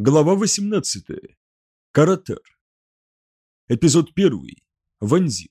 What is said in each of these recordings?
Глава 18. Каратар. Эпизод 1. Ванзин.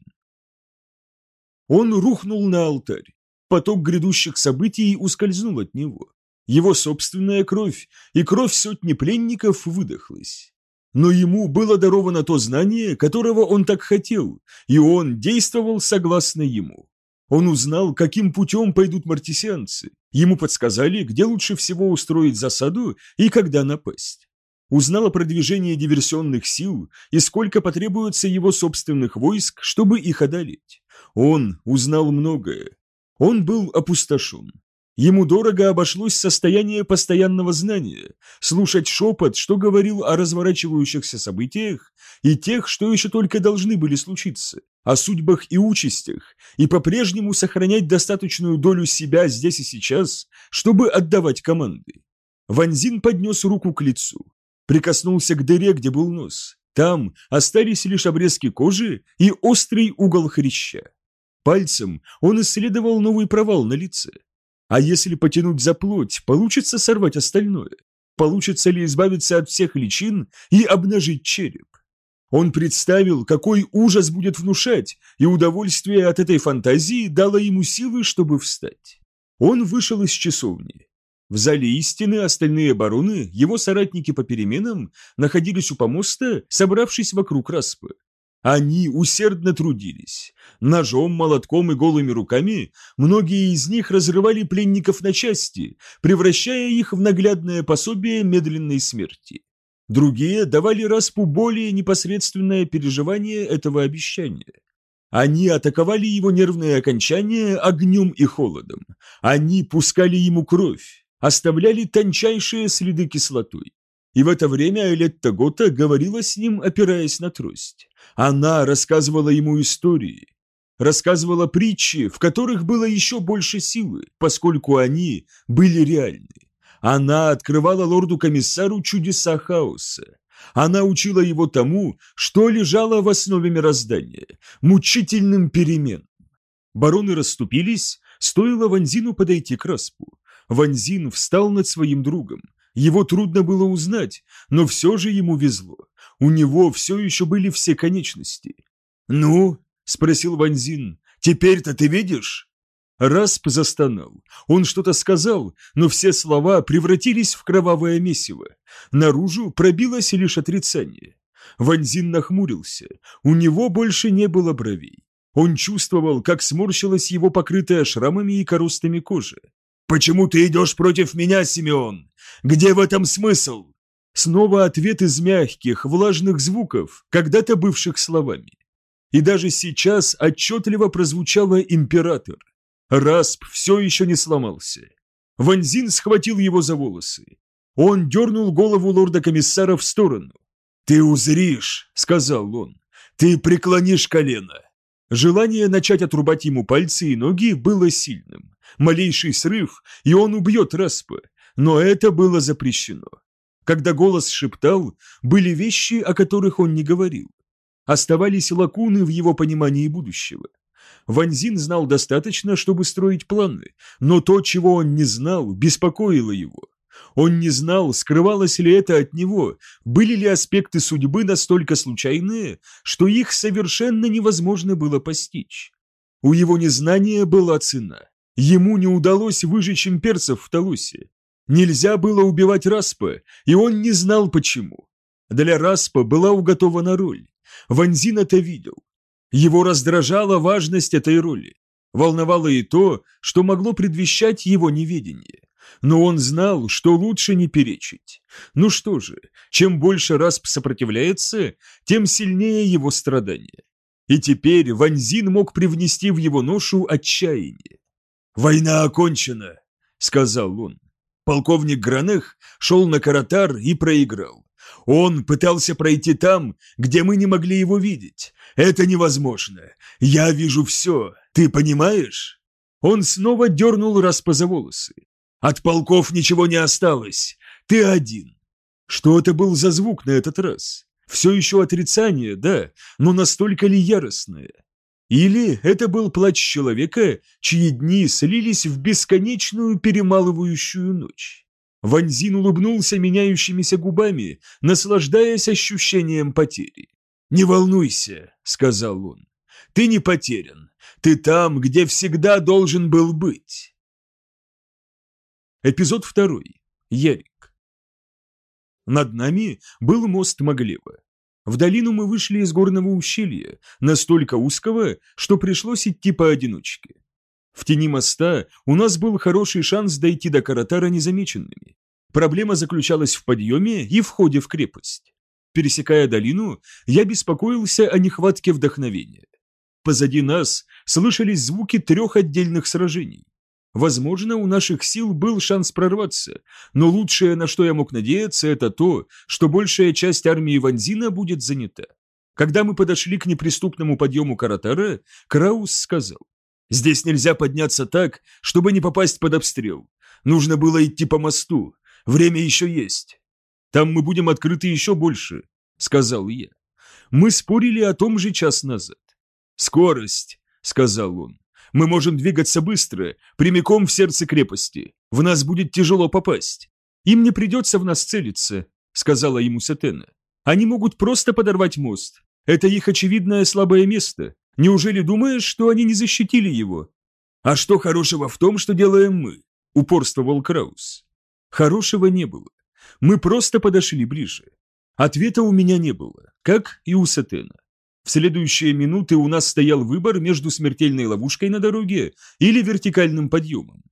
Он рухнул на алтарь. Поток грядущих событий ускользнул от него. Его собственная кровь и кровь сотни пленников выдохлась. Но ему было даровано то знание, которого он так хотел, и он действовал согласно ему. Он узнал, каким путем пойдут мартисианцы. Ему подсказали, где лучше всего устроить засаду и когда напасть узнал о продвижении диверсионных сил и сколько потребуется его собственных войск, чтобы их одолеть. Он узнал многое. Он был опустошен. Ему дорого обошлось состояние постоянного знания, слушать шепот, что говорил о разворачивающихся событиях и тех, что еще только должны были случиться, о судьбах и участях, и по-прежнему сохранять достаточную долю себя здесь и сейчас, чтобы отдавать команды. Ванзин поднес руку к лицу прикоснулся к дыре, где был нос. Там остались лишь обрезки кожи и острый угол хряща. Пальцем он исследовал новый провал на лице. А если потянуть за плоть, получится сорвать остальное? Получится ли избавиться от всех личин и обнажить череп? Он представил, какой ужас будет внушать, и удовольствие от этой фантазии дало ему силы, чтобы встать. Он вышел из часовни. В зале истины остальные бароны, его соратники по переменам, находились у помоста, собравшись вокруг Распы. Они усердно трудились. Ножом, молотком и голыми руками многие из них разрывали пленников на части, превращая их в наглядное пособие медленной смерти. Другие давали Распу более непосредственное переживание этого обещания. Они атаковали его нервные окончания огнем и холодом. Они пускали ему кровь оставляли тончайшие следы кислотой. И в это время Элетта Гота говорила с ним, опираясь на трость. Она рассказывала ему истории, рассказывала притчи, в которых было еще больше силы, поскольку они были реальны. Она открывала лорду-комиссару чудеса хаоса. Она учила его тому, что лежало в основе мироздания, мучительным переменам. Бароны расступились, стоило Ванзину подойти к Распу. Ванзин встал над своим другом. Его трудно было узнать, но все же ему везло. У него все еще были все конечности. «Ну?» – спросил Ванзин. «Теперь-то ты видишь?» Расп застонал. Он что-то сказал, но все слова превратились в кровавое месиво. Наружу пробилось лишь отрицание. Ванзин нахмурился. У него больше не было бровей. Он чувствовал, как сморщилась его покрытая шрамами и коростами кожа. «Почему ты идешь против меня, Симеон? Где в этом смысл?» Снова ответ из мягких, влажных звуков, когда-то бывших словами. И даже сейчас отчетливо прозвучало «император». Расп все еще не сломался. Ванзин схватил его за волосы. Он дернул голову лорда-комиссара в сторону. «Ты узришь», — сказал он, — «ты преклонишь колено». Желание начать отрубать ему пальцы и ноги было сильным малейший срыв, и он убьет Распа, но это было запрещено. Когда голос шептал, были вещи, о которых он не говорил. Оставались лакуны в его понимании будущего. Ванзин знал достаточно, чтобы строить планы, но то, чего он не знал, беспокоило его. Он не знал, скрывалось ли это от него, были ли аспекты судьбы настолько случайные, что их совершенно невозможно было постичь. У его незнания была цена. Ему не удалось выжечь имперцев в Талусе. Нельзя было убивать Распа, и он не знал почему. Для Распа была уготована роль. Ванзин это видел. Его раздражала важность этой роли. Волновало и то, что могло предвещать его неведение. Но он знал, что лучше не перечить. Ну что же, чем больше Расп сопротивляется, тем сильнее его страдания. И теперь Ванзин мог привнести в его ношу отчаяние. «Война окончена», — сказал он. Полковник Гранех шел на Каратар и проиграл. Он пытался пройти там, где мы не могли его видеть. Это невозможно. Я вижу все. Ты понимаешь? Он снова дернул Распа волосы. От полков ничего не осталось. Ты один. Что это был за звук на этот раз? Все еще отрицание, да, но настолько ли яростное? Или это был плач человека, чьи дни слились в бесконечную перемалывающую ночь. Ванзин улыбнулся меняющимися губами, наслаждаясь ощущением потери. «Не волнуйся», — сказал он. «Ты не потерян. Ты там, где всегда должен был быть». Эпизод второй. Ярик. Над нами был мост Маглева. В долину мы вышли из горного ущелья, настолько узкого, что пришлось идти поодиночке. В тени моста у нас был хороший шанс дойти до Каратара незамеченными. Проблема заключалась в подъеме и входе в крепость. Пересекая долину, я беспокоился о нехватке вдохновения. Позади нас слышались звуки трех отдельных сражений. Возможно, у наших сил был шанс прорваться, но лучшее, на что я мог надеяться, это то, что большая часть армии Ванзина будет занята. Когда мы подошли к неприступному подъему Каратара, Краус сказал, Здесь нельзя подняться так, чтобы не попасть под обстрел. Нужно было идти по мосту. Время еще есть. Там мы будем открыты еще больше, сказал я. Мы спорили о том же час назад. Скорость, сказал он. Мы можем двигаться быстро, прямиком в сердце крепости. В нас будет тяжело попасть. Им не придется в нас целиться, сказала ему Сатена. Они могут просто подорвать мост. Это их очевидное слабое место. Неужели думаешь, что они не защитили его? А что хорошего в том, что делаем мы? Упорствовал Краус. Хорошего не было. Мы просто подошли ближе. Ответа у меня не было, как и у Сатена. В следующие минуты у нас стоял выбор между смертельной ловушкой на дороге или вертикальным подъемом.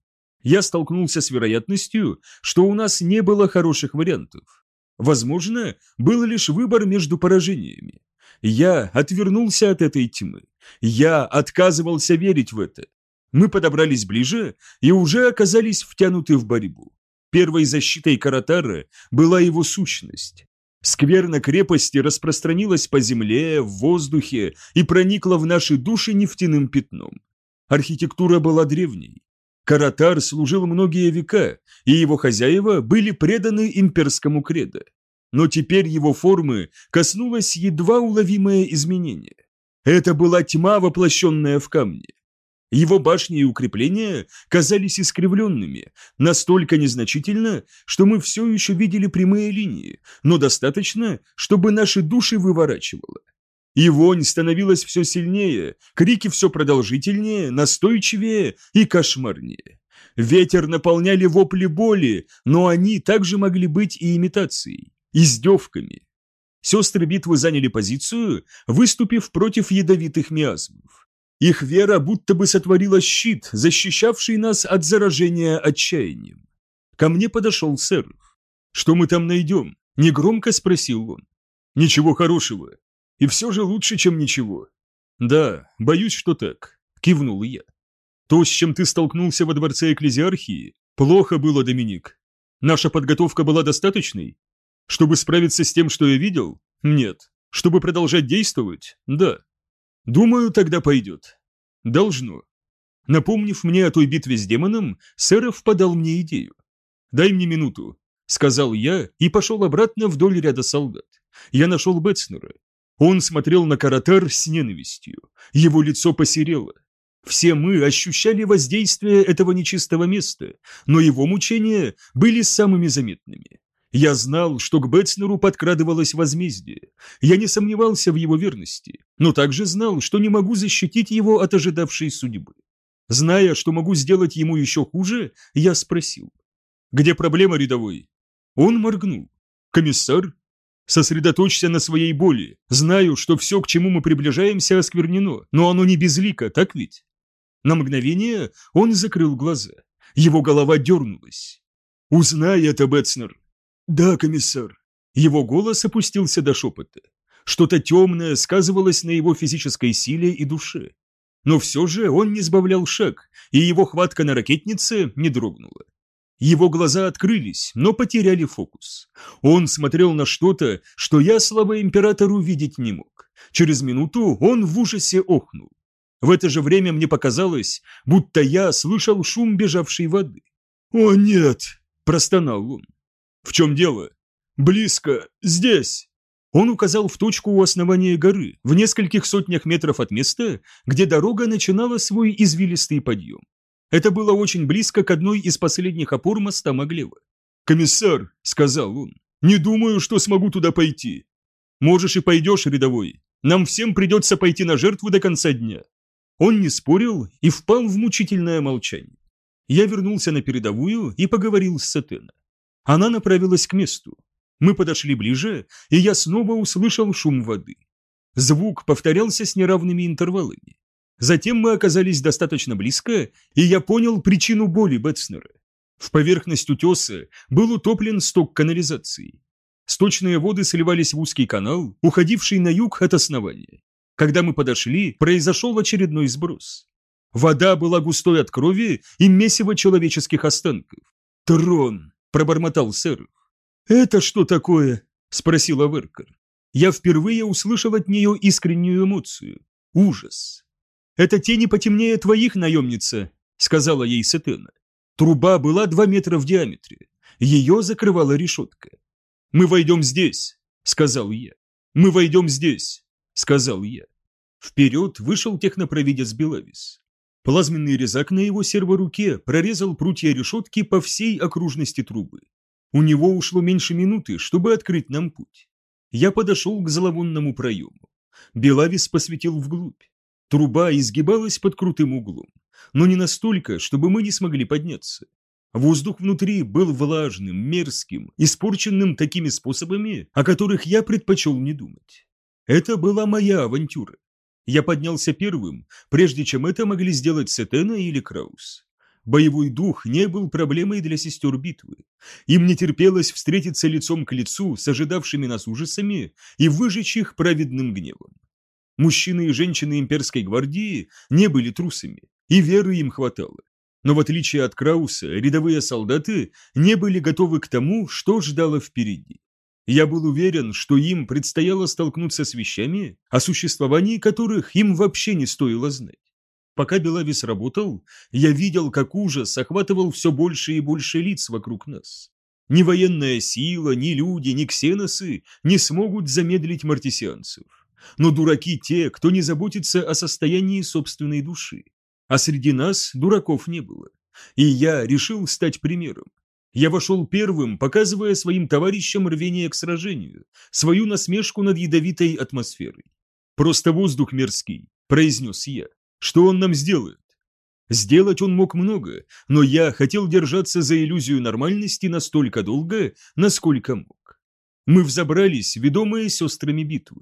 Я столкнулся с вероятностью, что у нас не было хороших вариантов. Возможно, был лишь выбор между поражениями. Я отвернулся от этой тьмы. Я отказывался верить в это. Мы подобрались ближе и уже оказались втянуты в борьбу. Первой защитой Каратара была его сущность. Скверна крепости распространилась по земле, в воздухе и проникла в наши души нефтяным пятном. Архитектура была древней. Каратар служил многие века, и его хозяева были преданы имперскому кредо но теперь его формы коснулось едва уловимое изменение. Это была тьма, воплощенная в камне. Его башни и укрепления казались искривленными, настолько незначительно, что мы все еще видели прямые линии, но достаточно, чтобы наши души выворачивало. И вонь становилась все сильнее, крики все продолжительнее, настойчивее и кошмарнее. Ветер наполняли вопли боли, но они также могли быть и имитацией издевками. Сестры битвы заняли позицию, выступив против ядовитых миазмов. Их вера будто бы сотворила щит, защищавший нас от заражения отчаянием. Ко мне подошел Серов. «Что мы там найдем?» – негромко спросил он. «Ничего хорошего. И все же лучше, чем ничего». «Да, боюсь, что так», – кивнул я. «То, с чем ты столкнулся во дворце Экклезиархии, плохо было, Доминик. Наша подготовка была достаточной? Чтобы справиться с тем, что я видел? Нет. Чтобы продолжать действовать? Да. Думаю, тогда пойдет. Должно. Напомнив мне о той битве с демоном, Сэров подал мне идею. «Дай мне минуту», — сказал я и пошел обратно вдоль ряда солдат. Я нашел Бетснера. Он смотрел на Каратар с ненавистью. Его лицо посерело. Все мы ощущали воздействие этого нечистого места, но его мучения были самыми заметными. Я знал, что к Бетснеру подкрадывалось возмездие. Я не сомневался в его верности, но также знал, что не могу защитить его от ожидавшей судьбы. Зная, что могу сделать ему еще хуже, я спросил. «Где проблема, рядовой?» Он моргнул. «Комиссар?» «Сосредоточься на своей боли. Знаю, что все, к чему мы приближаемся, осквернено, но оно не безлико, так ведь?» На мгновение он закрыл глаза. Его голова дернулась. «Узнай это, Бетснер. «Да, комиссар». Его голос опустился до шепота. Что-то темное сказывалось на его физической силе и душе. Но все же он не сбавлял шаг, и его хватка на ракетнице не дрогнула. Его глаза открылись, но потеряли фокус. Он смотрел на что-то, что я, слава императору, видеть не мог. Через минуту он в ужасе охнул. В это же время мне показалось, будто я слышал шум бежавшей воды. «О, нет!» – простонал он. «В чем дело?» «Близко. Здесь!» Он указал в точку у основания горы, в нескольких сотнях метров от места, где дорога начинала свой извилистый подъем. Это было очень близко к одной из последних опор моста Маглева. «Комиссар», — сказал он, — «не думаю, что смогу туда пойти». «Можешь и пойдешь, рядовой. Нам всем придется пойти на жертву до конца дня». Он не спорил и впал в мучительное молчание. Я вернулся на передовую и поговорил с Сатена. Она направилась к месту. Мы подошли ближе, и я снова услышал шум воды. Звук повторялся с неравными интервалами. Затем мы оказались достаточно близко, и я понял причину боли Бетснера. В поверхность утеса был утоплен сток канализации. Сточные воды сливались в узкий канал, уходивший на юг от основания. Когда мы подошли, произошел очередной сброс. Вода была густой от крови и месива человеческих останков. «Трон!» – пробормотал сэр. «Это что такое?» – спросила Веркер. Я впервые услышал от нее искреннюю эмоцию – ужас. «Это тени потемнее твоих, наемница», – сказала ей Сетена. Труба была два метра в диаметре. Ее закрывала решетка. «Мы войдем здесь», — сказал я. «Мы войдем здесь», — сказал я. Вперед вышел технопровидец Белавис. Плазменный резак на его серворуке прорезал прутья решетки по всей окружности трубы. У него ушло меньше минуты, чтобы открыть нам путь. Я подошел к зловонному проему. Белавис посветил вглубь. Труба изгибалась под крутым углом но не настолько, чтобы мы не смогли подняться. Воздух внутри был влажным, мерзким, испорченным такими способами, о которых я предпочел не думать. Это была моя авантюра. Я поднялся первым, прежде чем это могли сделать Сетена или Краус. Боевой дух не был проблемой для сестер битвы. Им не терпелось встретиться лицом к лицу с ожидавшими нас ужасами и выжечь их праведным гневом. Мужчины и женщины имперской гвардии не были трусами и веры им хватало. Но в отличие от Крауса, рядовые солдаты не были готовы к тому, что ждало впереди. Я был уверен, что им предстояло столкнуться с вещами, о существовании которых им вообще не стоило знать. Пока Белавис работал, я видел, как ужас охватывал все больше и больше лиц вокруг нас. Ни военная сила, ни люди, ни ксеносы не смогут замедлить мартисианцев. Но дураки те, кто не заботится о состоянии собственной души. А среди нас дураков не было. И я решил стать примером. Я вошел первым, показывая своим товарищам рвение к сражению, свою насмешку над ядовитой атмосферой. «Просто воздух мерзкий», – произнес я. «Что он нам сделает?» Сделать он мог много, но я хотел держаться за иллюзию нормальности настолько долго, насколько мог. Мы взобрались, ведомые сестрами битвы.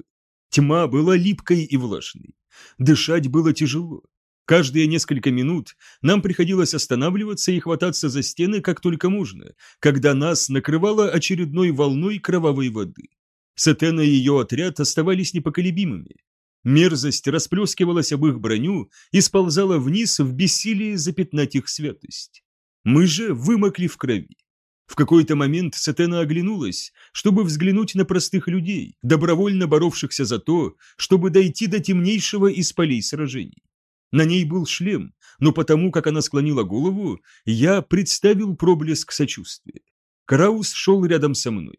Тьма была липкой и влажной. Дышать было тяжело. Каждые несколько минут нам приходилось останавливаться и хвататься за стены как только можно, когда нас накрывало очередной волной кровавой воды. Сатена и ее отряд оставались непоколебимыми. Мерзость расплескивалась об их броню и сползала вниз в бессилии запятнать их святость. Мы же вымокли в крови. В какой-то момент Сатена оглянулась, чтобы взглянуть на простых людей, добровольно боровшихся за то, чтобы дойти до темнейшего из полей сражений. На ней был шлем, но потому, как она склонила голову, я представил проблеск сочувствия. Краус шел рядом со мной.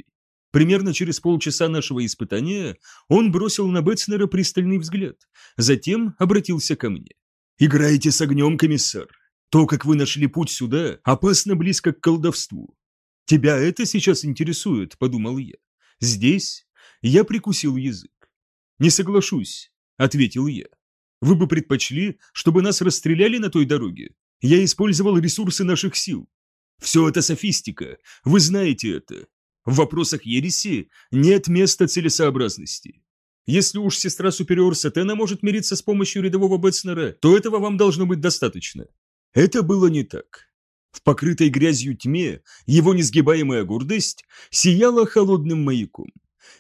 Примерно через полчаса нашего испытания он бросил на Бетснера пристальный взгляд, затем обратился ко мне. «Играете с огнем, комиссар. То, как вы нашли путь сюда, опасно близко к колдовству. Тебя это сейчас интересует», — подумал я. «Здесь?» Я прикусил язык. «Не соглашусь», — ответил я. Вы бы предпочли, чтобы нас расстреляли на той дороге? Я использовал ресурсы наших сил. Все это софистика, вы знаете это. В вопросах ереси нет места целесообразности. Если уж сестра Супериор Сатена может мириться с помощью рядового Бетснера, то этого вам должно быть достаточно. Это было не так. В покрытой грязью тьме его несгибаемая гордость сияла холодным маяком.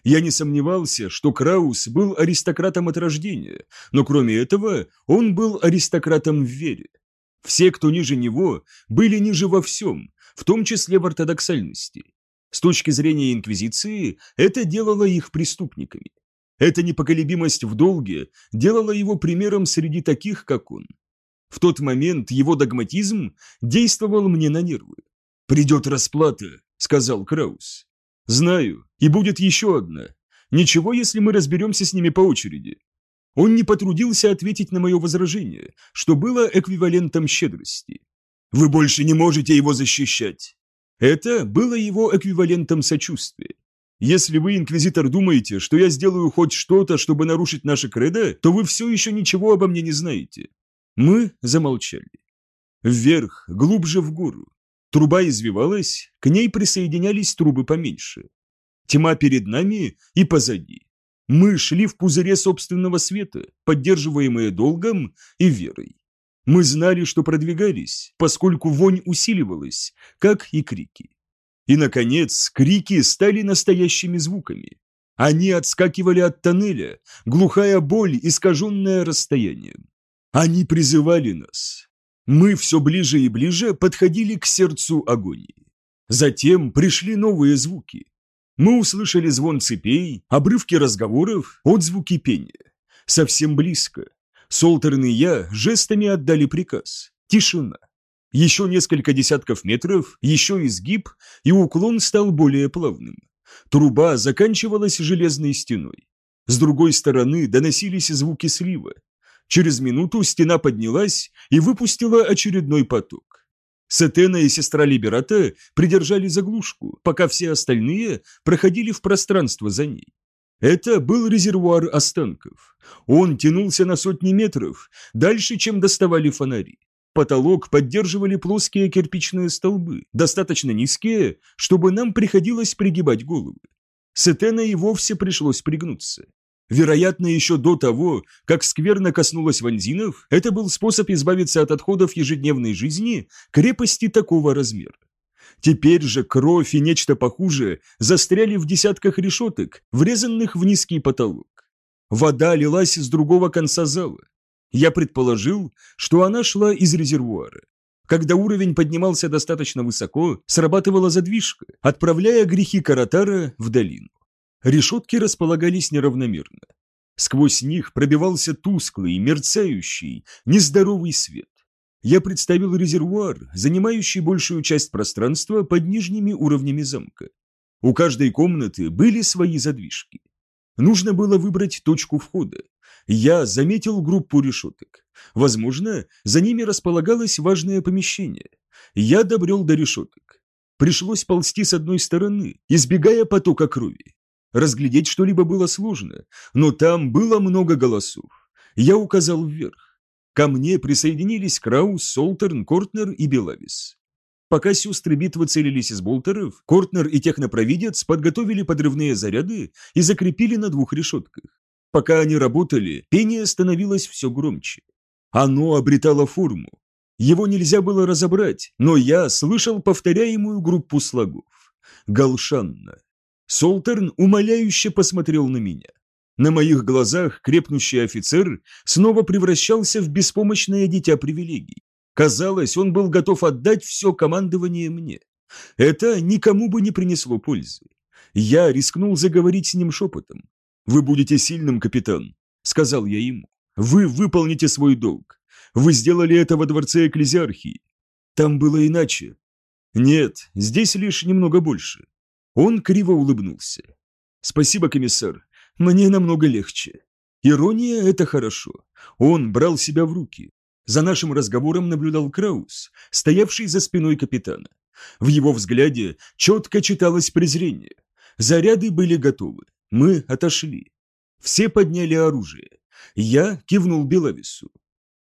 Я не сомневался, что Краус был аристократом от рождения, но кроме этого он был аристократом в вере. Все, кто ниже него, были ниже во всем, в том числе в ортодоксальности. С точки зрения Инквизиции, это делало их преступниками. Эта непоколебимость в долге делала его примером среди таких, как он. В тот момент его догматизм действовал мне на нервы. «Придет расплата», — сказал Краус. Знаю, и будет еще одна. Ничего, если мы разберемся с ними по очереди. Он не потрудился ответить на мое возражение, что было эквивалентом щедрости. Вы больше не можете его защищать. Это было его эквивалентом сочувствия. Если вы, инквизитор, думаете, что я сделаю хоть что-то, чтобы нарушить наше кредо, то вы все еще ничего обо мне не знаете. Мы замолчали. Вверх, глубже в гору. Труба извивалась, к ней присоединялись трубы поменьше. Тьма перед нами и позади. Мы шли в пузыре собственного света, поддерживаемые долгом и верой. Мы знали, что продвигались, поскольку вонь усиливалась, как и крики. И, наконец, крики стали настоящими звуками. Они отскакивали от тоннеля, глухая боль, искаженная расстоянием. Они призывали нас. Мы все ближе и ближе подходили к сердцу агонии. Затем пришли новые звуки. Мы услышали звон цепей, обрывки разговоров, отзвуки пения. Совсем близко. Солтерн и я жестами отдали приказ. Тишина. Еще несколько десятков метров, еще изгиб, и уклон стал более плавным. Труба заканчивалась железной стеной. С другой стороны доносились звуки слива. Через минуту стена поднялась и выпустила очередной поток. Сетена и сестра Либерата придержали заглушку, пока все остальные проходили в пространство за ней. Это был резервуар останков. Он тянулся на сотни метров, дальше, чем доставали фонари. Потолок поддерживали плоские кирпичные столбы, достаточно низкие, чтобы нам приходилось пригибать головы. Сетена и вовсе пришлось пригнуться. Вероятно, еще до того, как скверно коснулась ванзинов, это был способ избавиться от отходов ежедневной жизни крепости такого размера. Теперь же кровь и нечто похуже застряли в десятках решеток, врезанных в низкий потолок. Вода лилась из другого конца зала. Я предположил, что она шла из резервуара. Когда уровень поднимался достаточно высоко, срабатывала задвижка, отправляя грехи Каратара в долину. Решетки располагались неравномерно. Сквозь них пробивался тусклый, мерцающий, нездоровый свет. Я представил резервуар, занимающий большую часть пространства под нижними уровнями замка. У каждой комнаты были свои задвижки. Нужно было выбрать точку входа. Я заметил группу решеток. Возможно, за ними располагалось важное помещение. Я добрел до решеток. Пришлось ползти с одной стороны, избегая потока крови. Разглядеть что-либо было сложно, но там было много голосов. Я указал вверх. Ко мне присоединились Краус, Солтерн, Кортнер и Белавис. Пока сестры битвы целились из болтеров, Кортнер и технопровидец подготовили подрывные заряды и закрепили на двух решетках. Пока они работали, пение становилось все громче. Оно обретало форму. Его нельзя было разобрать, но я слышал повторяемую группу слогов. Галшанна. Солтерн умоляюще посмотрел на меня. На моих глазах крепнущий офицер снова превращался в беспомощное дитя привилегий. Казалось, он был готов отдать все командование мне. Это никому бы не принесло пользы. Я рискнул заговорить с ним шепотом. «Вы будете сильным, капитан», — сказал я ему. «Вы выполните свой долг. Вы сделали это во дворце Экклезиархии. Там было иначе». «Нет, здесь лишь немного больше». Он криво улыбнулся. «Спасибо, комиссар. Мне намного легче». Ирония — это хорошо. Он брал себя в руки. За нашим разговором наблюдал Краус, стоявший за спиной капитана. В его взгляде четко читалось презрение. Заряды были готовы. Мы отошли. Все подняли оружие. Я кивнул Беловису.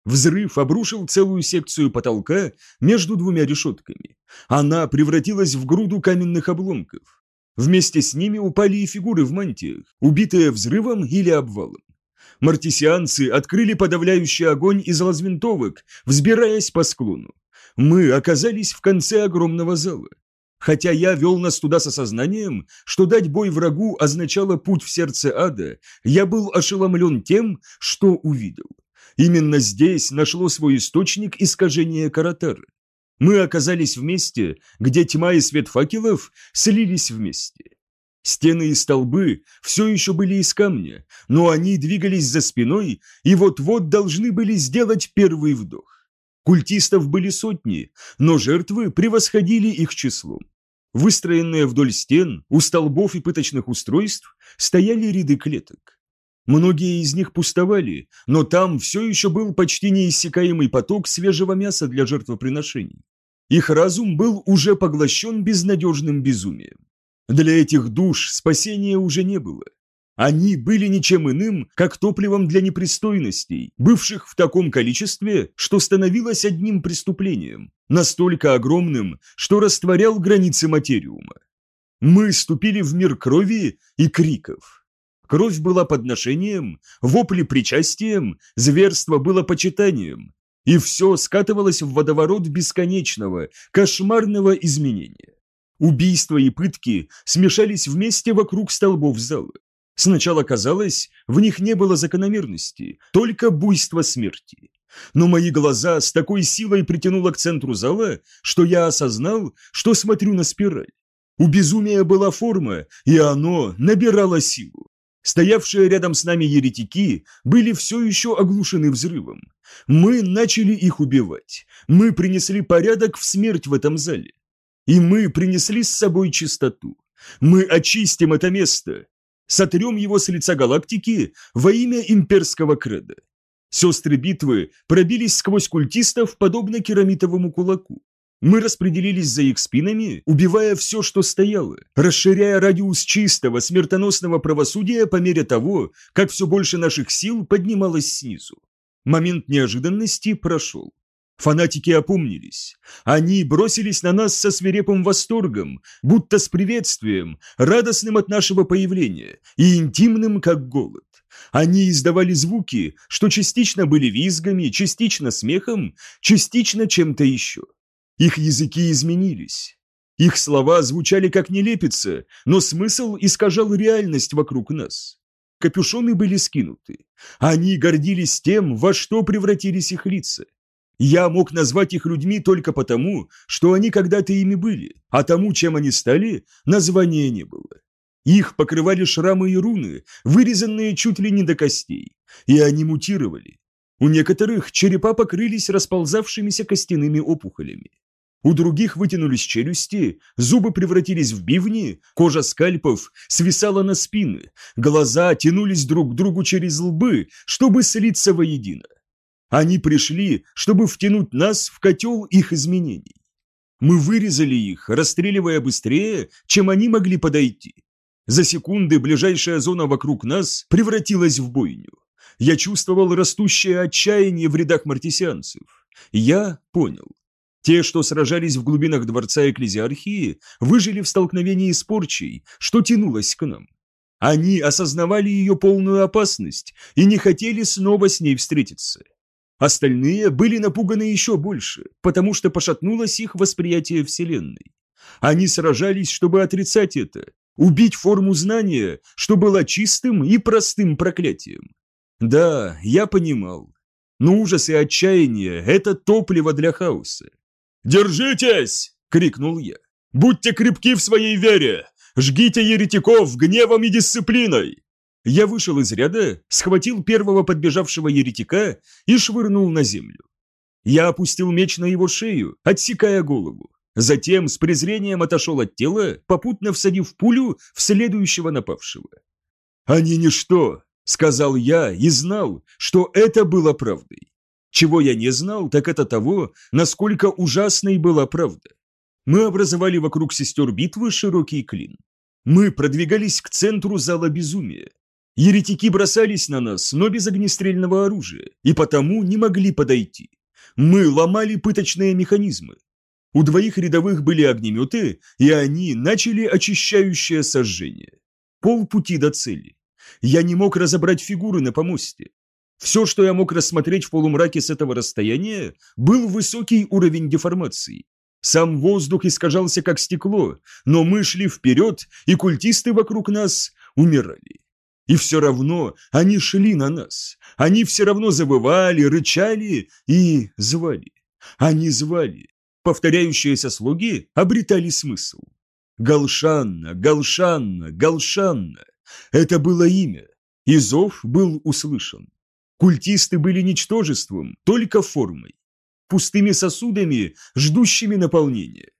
Взрыв обрушил целую секцию потолка между двумя решетками. Она превратилась в груду каменных обломков. Вместе с ними упали и фигуры в мантиях, убитые взрывом или обвалом. Мартисианцы открыли подавляющий огонь из лазвинтовок, взбираясь по склону. Мы оказались в конце огромного зала. Хотя я вел нас туда с осознанием, что дать бой врагу означало путь в сердце ада, я был ошеломлен тем, что увидел. Именно здесь нашло свой источник искажения Каратары. Мы оказались вместе, где тьма и свет факелов слились вместе. Стены и столбы все еще были из камня, но они двигались за спиной и вот-вот должны были сделать первый вдох. Культистов были сотни, но жертвы превосходили их числом. Выстроенные вдоль стен, у столбов и пыточных устройств стояли ряды клеток. Многие из них пустовали, но там все еще был почти неиссякаемый поток свежего мяса для жертвоприношений. Их разум был уже поглощен безнадежным безумием. Для этих душ спасения уже не было. Они были ничем иным, как топливом для непристойностей, бывших в таком количестве, что становилось одним преступлением, настолько огромным, что растворял границы материума. Мы ступили в мир крови и криков. Кровь была подношением, вопли причастием, зверство было почитанием, и все скатывалось в водоворот бесконечного, кошмарного изменения. Убийства и пытки смешались вместе вокруг столбов зала. Сначала казалось, в них не было закономерности, только буйство смерти. Но мои глаза с такой силой притянуло к центру зала, что я осознал, что смотрю на спираль. У безумия была форма, и оно набирало силу. Стоявшие рядом с нами еретики были все еще оглушены взрывом. Мы начали их убивать. Мы принесли порядок в смерть в этом зале. И мы принесли с собой чистоту. Мы очистим это место, Сотрем его с лица галактики во имя имперского креда. Сестры битвы пробились сквозь культистов, подобно керамитовому кулаку. Мы распределились за их спинами, убивая все, что стояло, расширяя радиус чистого, смертоносного правосудия по мере того, как все больше наших сил поднималось снизу. Момент неожиданности прошел. Фанатики опомнились. Они бросились на нас со свирепым восторгом, будто с приветствием, радостным от нашего появления и интимным, как голод. Они издавали звуки, что частично были визгами, частично смехом, частично чем-то еще. Их языки изменились. Их слова звучали как нелепица, но смысл искажал реальность вокруг нас. Капюшоны были скинуты. Они гордились тем, во что превратились их лица. Я мог назвать их людьми только потому, что они когда-то ими были, а тому, чем они стали, названия не было. Их покрывали шрамы и руны, вырезанные чуть ли не до костей, и они мутировали. У некоторых черепа покрылись расползавшимися костяными опухолями. У других вытянулись челюсти, зубы превратились в бивни, кожа скальпов свисала на спины, глаза тянулись друг к другу через лбы, чтобы слиться воедино. Они пришли, чтобы втянуть нас в котел их изменений. Мы вырезали их, расстреливая быстрее, чем они могли подойти. За секунды ближайшая зона вокруг нас превратилась в бойню. Я чувствовал растущее отчаяние в рядах мартисианцев. Я понял. Те, что сражались в глубинах дворца Экклезиархии, выжили в столкновении с порчей, что тянулось к нам. Они осознавали ее полную опасность и не хотели снова с ней встретиться. Остальные были напуганы еще больше, потому что пошатнулось их восприятие Вселенной. Они сражались, чтобы отрицать это, убить форму знания, что было чистым и простым проклятием. Да, я понимал. Но ужас и отчаяние – это топливо для хаоса. «Держитесь!» – крикнул я. «Будьте крепки в своей вере! Жгите еретиков гневом и дисциплиной! Я вышел из ряда, схватил первого подбежавшего еретика и швырнул на землю. Я опустил меч на его шею, отсекая голову. Затем с презрением отошел от тела, попутно всадив пулю в следующего напавшего. «Они ничто», — сказал я и знал, что это было правдой. Чего я не знал, так это того, насколько ужасной была правда. Мы образовали вокруг сестер битвы широкий клин. Мы продвигались к центру зала безумия, Еретики бросались на нас, но без огнестрельного оружия, и потому не могли подойти. Мы ломали пыточные механизмы. У двоих рядовых были огнеметы, и они начали очищающее сожжение. Полпути до цели. Я не мог разобрать фигуры на помосте. Все, что я мог рассмотреть в полумраке с этого расстояния, был высокий уровень деформации. Сам воздух искажался как стекло, но мы шли вперед, и культисты вокруг нас умирали. И все равно они шли на нас. Они все равно забывали, рычали и звали. Они звали. Повторяющиеся слуги обретали смысл. Галшанна, Галшанна, Галшанна. Это было имя. И зов был услышан. Культисты были ничтожеством, только формой. Пустыми сосудами, ждущими наполнения.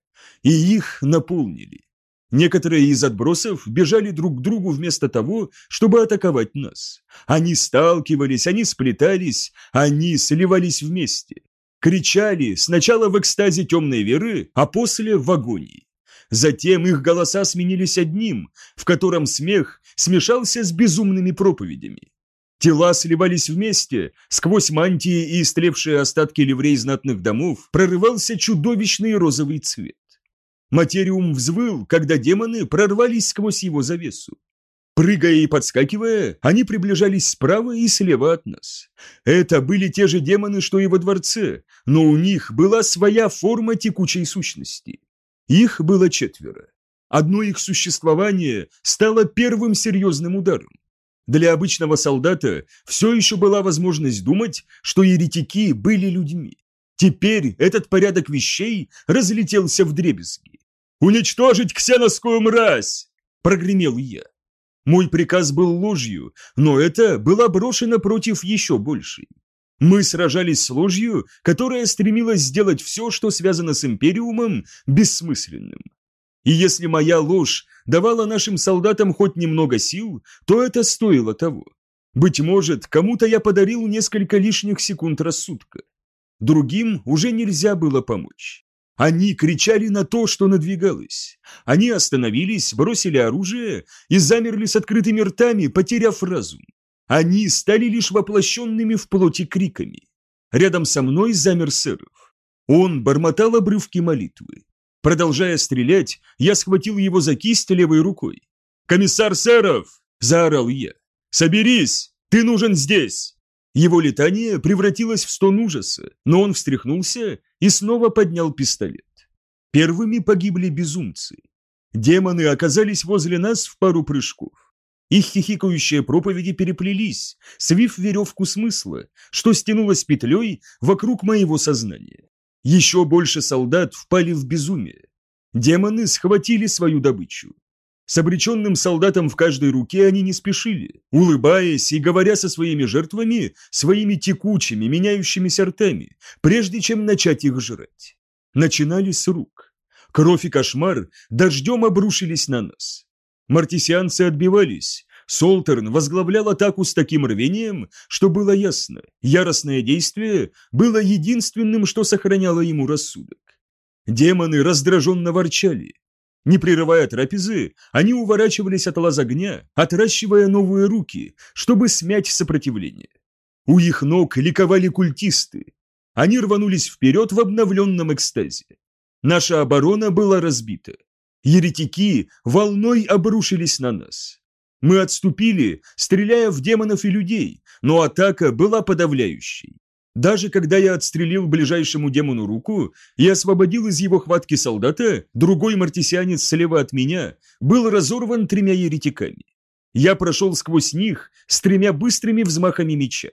И их наполнили. Некоторые из отбросов бежали друг к другу вместо того, чтобы атаковать нас. Они сталкивались, они сплетались, они сливались вместе. Кричали сначала в экстазе темной веры, а после в агонии. Затем их голоса сменились одним, в котором смех смешался с безумными проповедями. Тела сливались вместе, сквозь мантии и истлевшие остатки ливрей знатных домов прорывался чудовищный розовый цвет. Материум взвыл, когда демоны прорвались сквозь его завесу. Прыгая и подскакивая, они приближались справа и слева от нас. Это были те же демоны, что и во дворце, но у них была своя форма текучей сущности. Их было четверо. Одно их существование стало первым серьезным ударом. Для обычного солдата все еще была возможность думать, что еретики были людьми. Теперь этот порядок вещей разлетелся в дребезги. «Уничтожить ксеноскую мразь!» – прогремел я. Мой приказ был ложью, но это было брошено против еще большей. Мы сражались с ложью, которая стремилась сделать все, что связано с Империумом, бессмысленным. И если моя ложь давала нашим солдатам хоть немного сил, то это стоило того. Быть может, кому-то я подарил несколько лишних секунд рассудка. Другим уже нельзя было помочь. Они кричали на то, что надвигалось. Они остановились, бросили оружие и замерли с открытыми ртами, потеряв разум. Они стали лишь воплощенными в плоти криками. Рядом со мной замер Серов. Он бормотал обрывки молитвы. Продолжая стрелять, я схватил его за кисть левой рукой. «Комиссар Серов!» – заорал я. «Соберись! Ты нужен здесь!» Его летание превратилось в стон ужаса, но он встряхнулся и снова поднял пистолет. Первыми погибли безумцы. Демоны оказались возле нас в пару прыжков. Их хихикающие проповеди переплелись, свив веревку смысла, что стянулось петлей вокруг моего сознания. Еще больше солдат впали в безумие. Демоны схватили свою добычу. С обреченным солдатом в каждой руке они не спешили, улыбаясь и говоря со своими жертвами своими текучими, меняющимися ртами, прежде чем начать их жрать. Начинали с рук. Кровь и кошмар дождем обрушились на нас. Мартисианцы отбивались. Солтерн возглавлял атаку с таким рвением, что было ясно, яростное действие было единственным, что сохраняло ему рассудок. Демоны раздраженно ворчали. Не прерывая трапезы, они уворачивались от лаз огня, отращивая новые руки, чтобы смять сопротивление. У их ног ликовали культисты. Они рванулись вперед в обновленном экстазе. Наша оборона была разбита. Еретики волной обрушились на нас. Мы отступили, стреляя в демонов и людей, но атака была подавляющей. Даже когда я отстрелил ближайшему демону руку и освободил из его хватки солдата, другой мартисианец слева от меня был разорван тремя еретиками. Я прошел сквозь них с тремя быстрыми взмахами меча.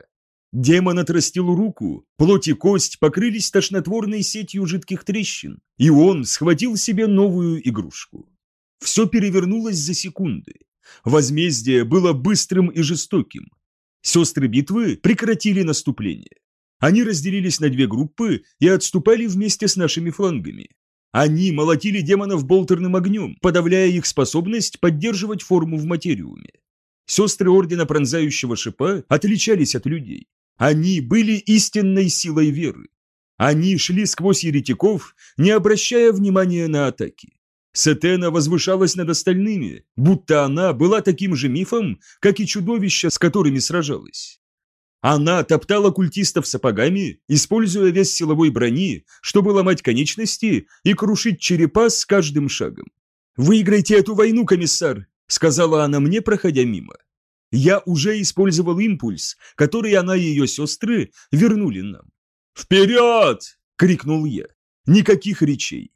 Демон отрастил руку, плоть и кость покрылись тошнотворной сетью жидких трещин, и он схватил себе новую игрушку. Все перевернулось за секунды. Возмездие было быстрым и жестоким. Сестры битвы прекратили наступление. Они разделились на две группы и отступали вместе с нашими флангами. Они молотили демонов болтерным огнем, подавляя их способность поддерживать форму в материуме. Сестры Ордена Пронзающего Шипа отличались от людей. Они были истинной силой веры. Они шли сквозь еретиков, не обращая внимания на атаки. Сетена возвышалась над остальными, будто она была таким же мифом, как и чудовища, с которыми сражалась. Она топтала культистов сапогами, используя вес силовой брони, чтобы ломать конечности и крушить черепа с каждым шагом. «Выиграйте эту войну, комиссар!» — сказала она мне, проходя мимо. Я уже использовал импульс, который она и ее сестры вернули нам. «Вперед!» — крикнул я. Никаких речей.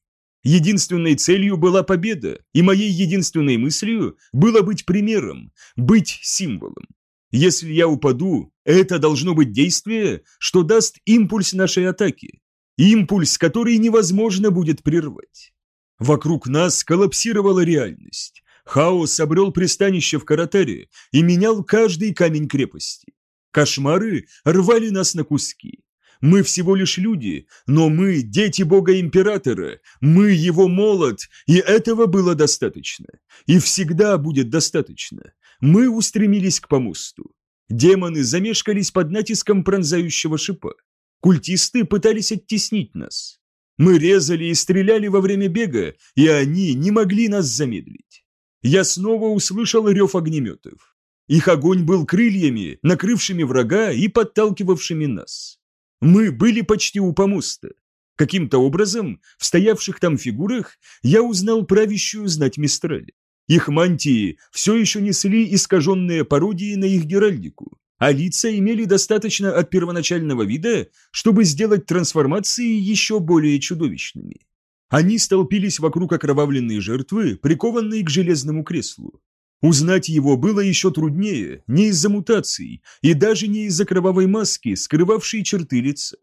Единственной целью была победа, и моей единственной мыслью было быть примером, быть символом. Если я упаду, это должно быть действие, что даст импульс нашей атаке. Импульс, который невозможно будет прервать. Вокруг нас коллапсировала реальность. Хаос обрел пристанище в Каратаре и менял каждый камень крепости. Кошмары рвали нас на куски. Мы всего лишь люди, но мы дети бога-императора, мы его молот, и этого было достаточно. И всегда будет достаточно. Мы устремились к помосту. Демоны замешкались под натиском пронзающего шипа. Культисты пытались оттеснить нас. Мы резали и стреляли во время бега, и они не могли нас замедлить. Я снова услышал рев огнеметов. Их огонь был крыльями, накрывшими врага и подталкивавшими нас. Мы были почти у помоста. Каким-то образом, в стоявших там фигурах, я узнал правящую знать Мистрали. Их мантии все еще несли искаженные пародии на их геральдику, а лица имели достаточно от первоначального вида, чтобы сделать трансформации еще более чудовищными. Они столпились вокруг окровавленной жертвы, прикованной к железному креслу. Узнать его было еще труднее, не из-за мутаций и даже не из-за кровавой маски, скрывавшей черты лица.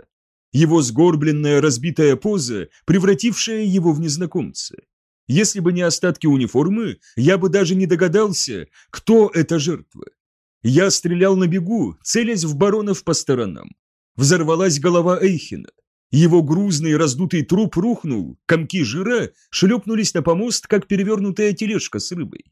Его сгорбленная разбитая поза, превратившая его в незнакомца. Если бы не остатки униформы, я бы даже не догадался, кто эта жертва. Я стрелял на бегу, целясь в баронов по сторонам. Взорвалась голова Эйхина. Его грузный раздутый труп рухнул, комки жира шлепнулись на помост, как перевернутая тележка с рыбой.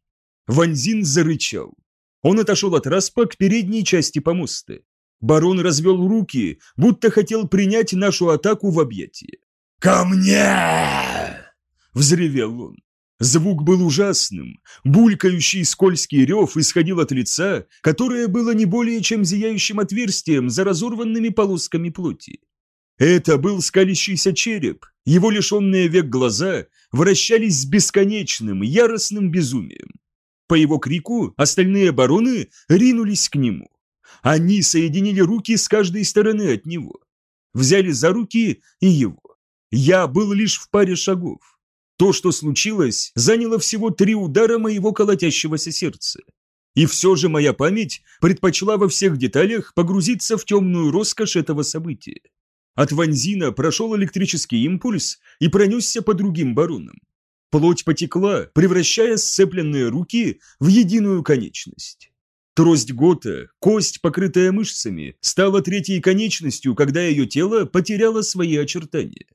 Ванзин зарычал. Он отошел от распа к передней части помоста. Барон развел руки, будто хотел принять нашу атаку в объятие. «Ко мне!» – взревел он. Звук был ужасным. Булькающий скользкий рев исходил от лица, которое было не более чем зияющим отверстием за разорванными полосками плоти. Это был скалящийся череп, его лишенные век глаза вращались с бесконечным, яростным безумием. По его крику остальные бароны ринулись к нему. Они соединили руки с каждой стороны от него. Взяли за руки и его. Я был лишь в паре шагов. То, что случилось, заняло всего три удара моего колотящегося сердца. И все же моя память предпочла во всех деталях погрузиться в темную роскошь этого события. От Ванзина прошел электрический импульс и пронесся по другим баронам. Плоть потекла, превращая сцепленные руки в единую конечность. Трость Гота, кость, покрытая мышцами, стала третьей конечностью, когда ее тело потеряло свои очертания.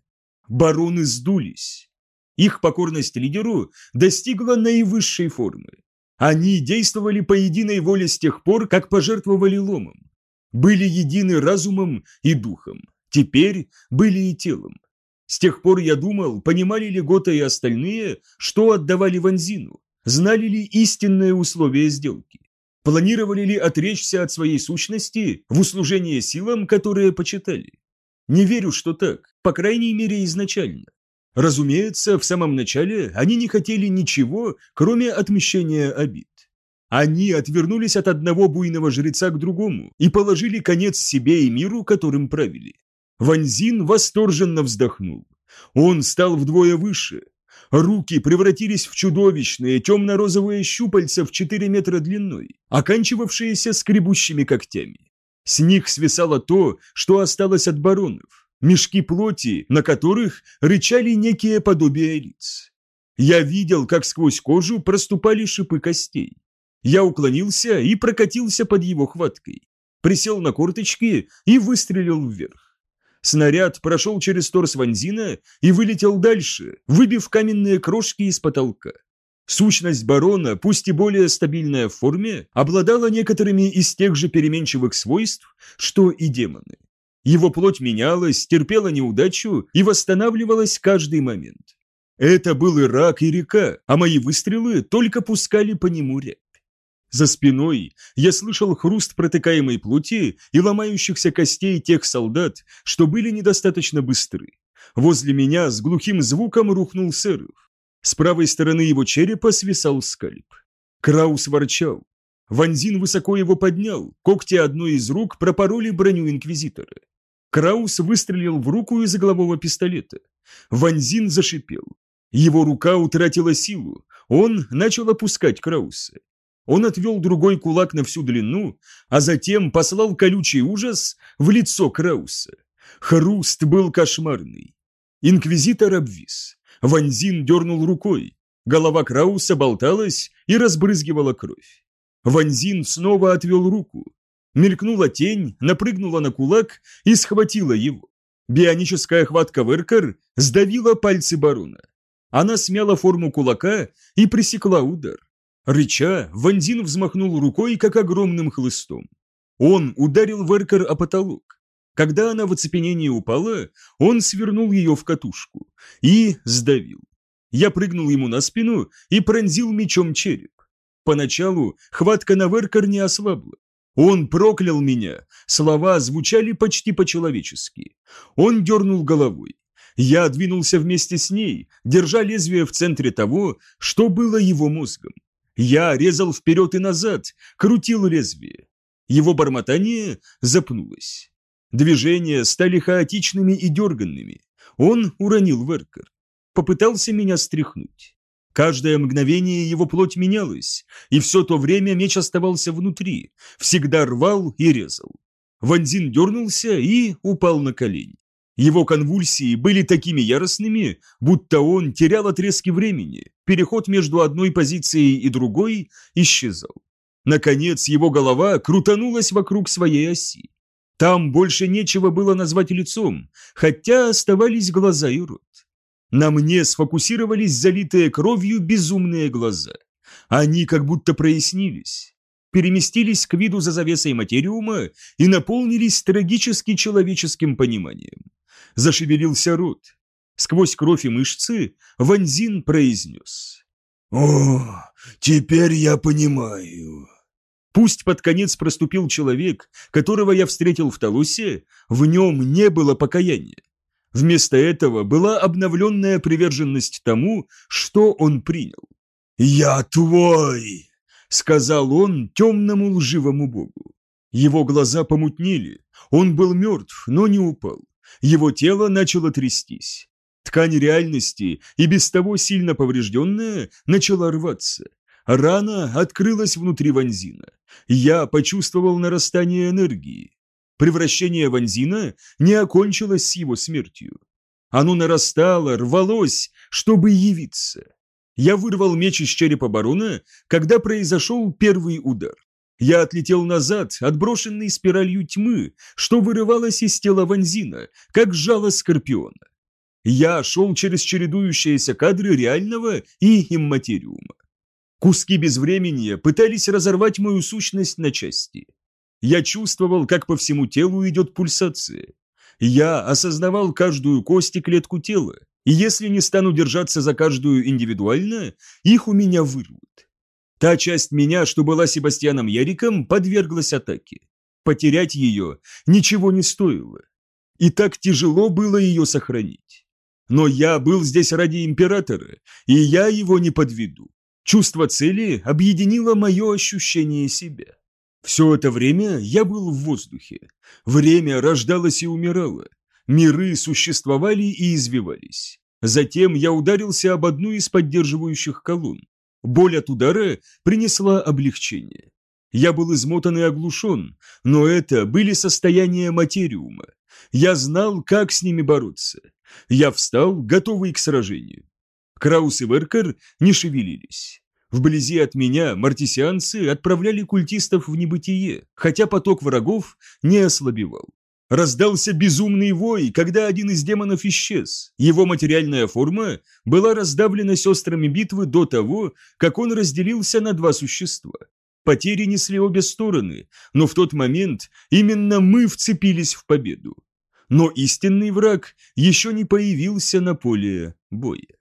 Бароны сдулись. Их покорность лидеру достигла наивысшей формы. Они действовали по единой воле с тех пор, как пожертвовали ломом. Были едины разумом и духом. Теперь были и телом. С тех пор я думал, понимали ли Гота и остальные, что отдавали Ванзину, знали ли истинные условия сделки, планировали ли отречься от своей сущности в услужение силам, которые почитали. Не верю, что так, по крайней мере изначально. Разумеется, в самом начале они не хотели ничего, кроме отмещения обид. Они отвернулись от одного буйного жреца к другому и положили конец себе и миру, которым правили. Ванзин восторженно вздохнул. Он стал вдвое выше. Руки превратились в чудовищные темно-розовые щупальца в 4 метра длиной, оканчивавшиеся скребущими когтями. С них свисало то, что осталось от баронов, мешки плоти, на которых рычали некие подобия лиц. Я видел, как сквозь кожу проступали шипы костей. Я уклонился и прокатился под его хваткой. Присел на корточки и выстрелил вверх. Снаряд прошел через торс Ванзина и вылетел дальше, выбив каменные крошки из потолка. Сущность барона, пусть и более стабильная в форме, обладала некоторыми из тех же переменчивых свойств, что и демоны. Его плоть менялась, терпела неудачу и восстанавливалась каждый момент. Это был и рак, и река, а мои выстрелы только пускали по нему рябь. За спиной я слышал хруст протыкаемой плоти и ломающихся костей тех солдат, что были недостаточно быстры. Возле меня с глухим звуком рухнул Серов. С правой стороны его черепа свисал скальп. Краус ворчал. Ванзин высоко его поднял, когти одной из рук пропороли броню Инквизитора. Краус выстрелил в руку из иглового пистолета. Ванзин зашипел. Его рука утратила силу, он начал опускать Крауса. Он отвел другой кулак на всю длину, а затем послал колючий ужас в лицо Крауса. Хруст был кошмарный. Инквизитор обвис. Ванзин дернул рукой. Голова Крауса болталась и разбрызгивала кровь. Ванзин снова отвел руку. Мелькнула тень, напрыгнула на кулак и схватила его. Бионическая хватка Веркер сдавила пальцы барона. Она смяла форму кулака и пресекла удар. Рыча, Ванзин взмахнул рукой, как огромным хлыстом. Он ударил Веркер о потолок. Когда она в оцепенении упала, он свернул ее в катушку и сдавил. Я прыгнул ему на спину и пронзил мечом череп. Поначалу хватка на Веркер не ослабла. Он проклял меня, слова звучали почти по-человечески. Он дернул головой. Я двинулся вместе с ней, держа лезвие в центре того, что было его мозгом. Я резал вперед и назад, крутил лезвие. Его бормотание запнулось. Движения стали хаотичными и дерганными. Он уронил Веркер. Попытался меня стряхнуть. Каждое мгновение его плоть менялась, и все то время меч оставался внутри, всегда рвал и резал. Ванзин дернулся и упал на колени. Его конвульсии были такими яростными, будто он терял отрезки времени, переход между одной позицией и другой исчезал. Наконец его голова крутанулась вокруг своей оси. Там больше нечего было назвать лицом, хотя оставались глаза и рот. На мне сфокусировались залитые кровью безумные глаза. Они как будто прояснились, переместились к виду за завесой материума и наполнились трагически человеческим пониманием. Зашевелился рот. Сквозь кровь и мышцы Ванзин произнес. «О, теперь я понимаю». Пусть под конец проступил человек, которого я встретил в Толусе, в нем не было покаяния. Вместо этого была обновленная приверженность тому, что он принял. «Я твой!» — сказал он темному лживому богу. Его глаза помутнели, он был мертв, но не упал. Его тело начало трястись. Ткань реальности, и без того сильно поврежденная, начала рваться. Рана открылась внутри Ванзина. Я почувствовал нарастание энергии. Превращение Ванзина не окончилось с его смертью. Оно нарастало, рвалось, чтобы явиться. Я вырвал меч из черепа барона, когда произошел первый удар. Я отлетел назад, отброшенный спиралью тьмы, что вырывалось из тела Ванзина, как жало скорпиона. Я шел через чередующиеся кадры реального и имматериума. Куски безвременья пытались разорвать мою сущность на части. Я чувствовал, как по всему телу идет пульсация. Я осознавал каждую кость и клетку тела, и если не стану держаться за каждую индивидуально, их у меня вырвут. Та часть меня, что была Себастьяном Яриком, подверглась атаке. Потерять ее ничего не стоило. И так тяжело было ее сохранить. Но я был здесь ради императора, и я его не подведу. Чувство цели объединило мое ощущение себя. Все это время я был в воздухе. Время рождалось и умирало. Миры существовали и извивались. Затем я ударился об одну из поддерживающих колонн. Боль от удара принесла облегчение. Я был измотан и оглушен, но это были состояния материума. Я знал, как с ними бороться. Я встал, готовый к сражению. Краус и Веркер не шевелились. Вблизи от меня мартисианцы отправляли культистов в небытие, хотя поток врагов не ослабевал. Раздался безумный вой, когда один из демонов исчез. Его материальная форма была раздавлена сестрами битвы до того, как он разделился на два существа. Потери несли обе стороны, но в тот момент именно мы вцепились в победу. Но истинный враг еще не появился на поле боя.